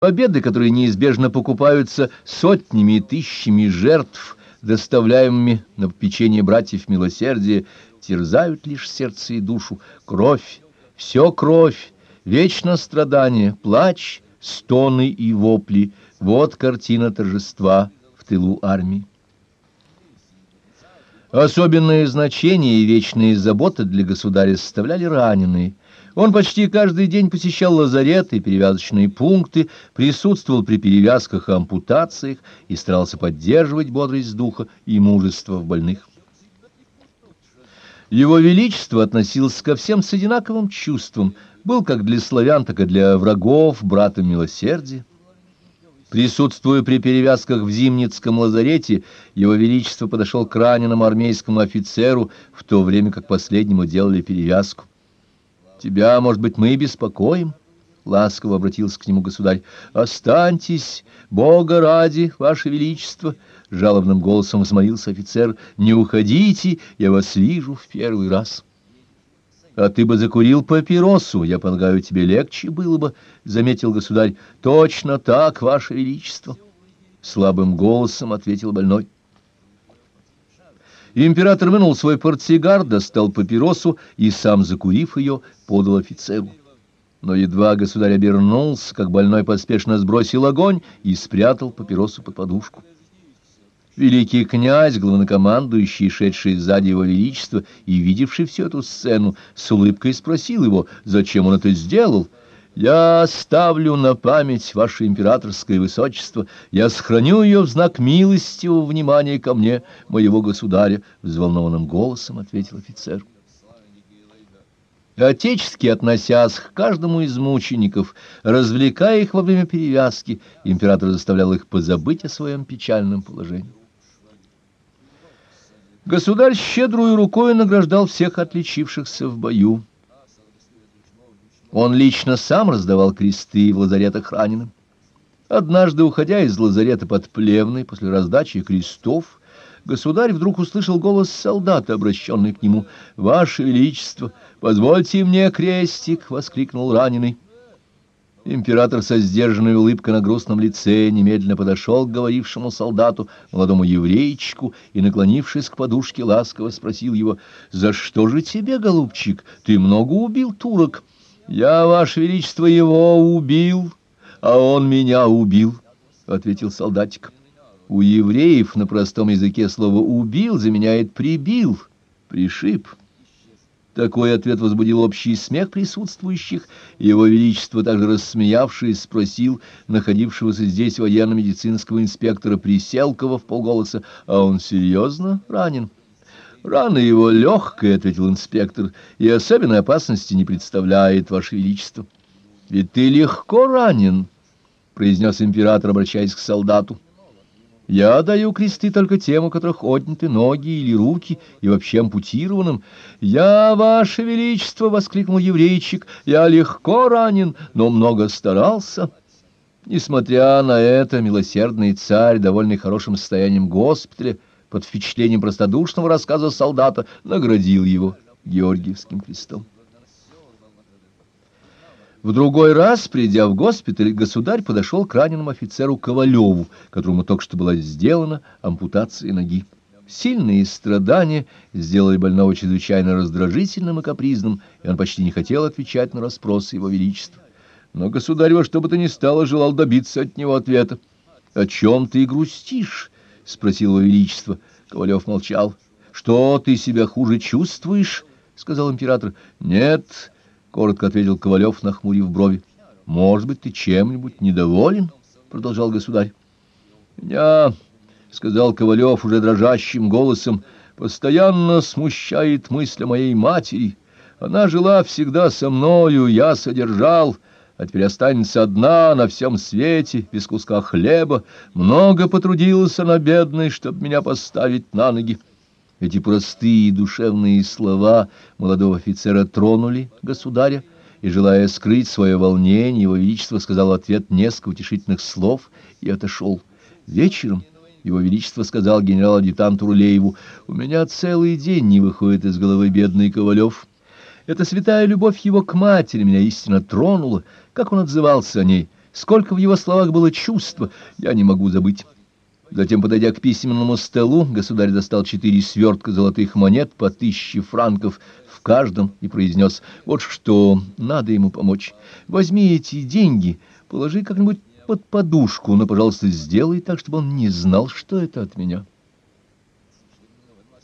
Победы, которые неизбежно покупаются сотнями и тысячами жертв, доставляемыми на попечение братьев милосердия, терзают лишь сердце и душу. Кровь, все кровь, вечно страдание, плач, стоны и вопли — вот картина торжества в тылу армии. Особенное значение и вечные заботы для государя составляли раненые. Он почти каждый день посещал лазареты перевязочные пункты, присутствовал при перевязках и ампутациях и старался поддерживать бодрость духа и мужество в больных. Его Величество относился ко всем с одинаковым чувством, был как для славян, так и для врагов братом милосердия. Присутствуя при перевязках в Зимницком лазарете, его величество подошел к раненому армейскому офицеру, в то время как последнему делали перевязку. «Тебя, может быть, мы беспокоим?» — ласково обратился к нему государь. «Останьтесь, Бога ради, ваше величество!» — жалобным голосом взмолился офицер. «Не уходите, я вас вижу в первый раз». А ты бы закурил папиросу, я полагаю, тебе легче было бы, — заметил государь. — Точно так, ваше величество! — слабым голосом ответил больной. Император вынул свой портсигар, достал папиросу и, сам закурив ее, подал офицеру. Но едва государь обернулся, как больной поспешно сбросил огонь и спрятал папиросу под подушку. Великий князь, главнокомандующий, шедший сзади его величества и видевший всю эту сцену, с улыбкой спросил его, зачем он это сделал. «Я ставлю на память ваше императорское высочество, я сохраню ее в знак милостивого внимания ко мне, моего государя», — взволнованным голосом ответил офицер. Отечески относясь к каждому из мучеников, развлекая их во время перевязки, император заставлял их позабыть о своем печальном положении. Государь щедрую рукой награждал всех отличившихся в бою. Он лично сам раздавал кресты в лазаретах раненым. Однажды, уходя из лазарета под Плевной после раздачи крестов, государь вдруг услышал голос солдата, обращенный к нему. «Ваше Величество, позвольте мне крестик!» — воскликнул раненый. Император со сдержанной улыбкой на грустном лице немедленно подошел к говорившему солдату, молодому еврейчику, и, наклонившись к подушке, ласково спросил его, «За что же тебе, голубчик? Ты много убил турок?» «Я, Ваше Величество, его убил, а он меня убил», — ответил солдатик. У евреев на простом языке слово «убил» заменяет «прибил», «пришиб». Такой ответ возбудил общий смех присутствующих. Его Величество, также рассмеявшись, спросил находившегося здесь военно-медицинского инспектора Приселкова в полголоса, «А он серьезно ранен?» «Рана его легкая», — ответил инспектор, — «и особенной опасности не представляет, Ваше Величество». «Ведь ты легко ранен», — произнес император, обращаясь к солдату. Я даю кресты только тем, у которых отняты ноги или руки, и вообще ампутированным. Я, Ваше Величество, — воскликнул еврейчик, — я легко ранен, но много старался. Несмотря на это, милосердный царь, довольный хорошим состоянием госпиталя, под впечатлением простодушного рассказа солдата, наградил его Георгиевским крестом. В другой раз, придя в госпиталь, государь подошел к раненому офицеру Ковалеву, которому только что была сделана ампутация ноги. Сильные страдания сделали больного чрезвычайно раздражительным и капризным, и он почти не хотел отвечать на расспросы его величества. Но государь во что бы то ни стало желал добиться от него ответа. — О чем ты грустишь? — спросил его величество. Ковалев молчал. — Что, ты себя хуже чувствуешь? — сказал император. — Нет, — коротко ответил Ковалев, нахмурив брови. — Может быть, ты чем-нибудь недоволен? — продолжал государь. — Я, — сказал Ковалев уже дрожащим голосом, — постоянно смущает мысль моей матери. Она жила всегда со мною, я содержал, а теперь останется одна на всем свете, без куска хлеба. Много потрудилась она, бедной, чтобы меня поставить на ноги. Эти простые душевные слова молодого офицера тронули государя, и, желая скрыть свое волнение, его величество сказал ответ несколько утешительных слов и отошел. Вечером его величество сказал генерал-адъютанту Рулееву, «У меня целый день не выходит из головы бедный Ковалев. Эта святая любовь его к матери меня истинно тронула. Как он отзывался о ней? Сколько в его словах было чувства, я не могу забыть. Затем, подойдя к письменному столу, государь достал четыре свертка золотых монет по тысяче франков в каждом и произнес, «Вот что, надо ему помочь. Возьми эти деньги, положи как-нибудь под подушку, но, пожалуйста, сделай так, чтобы он не знал, что это от меня».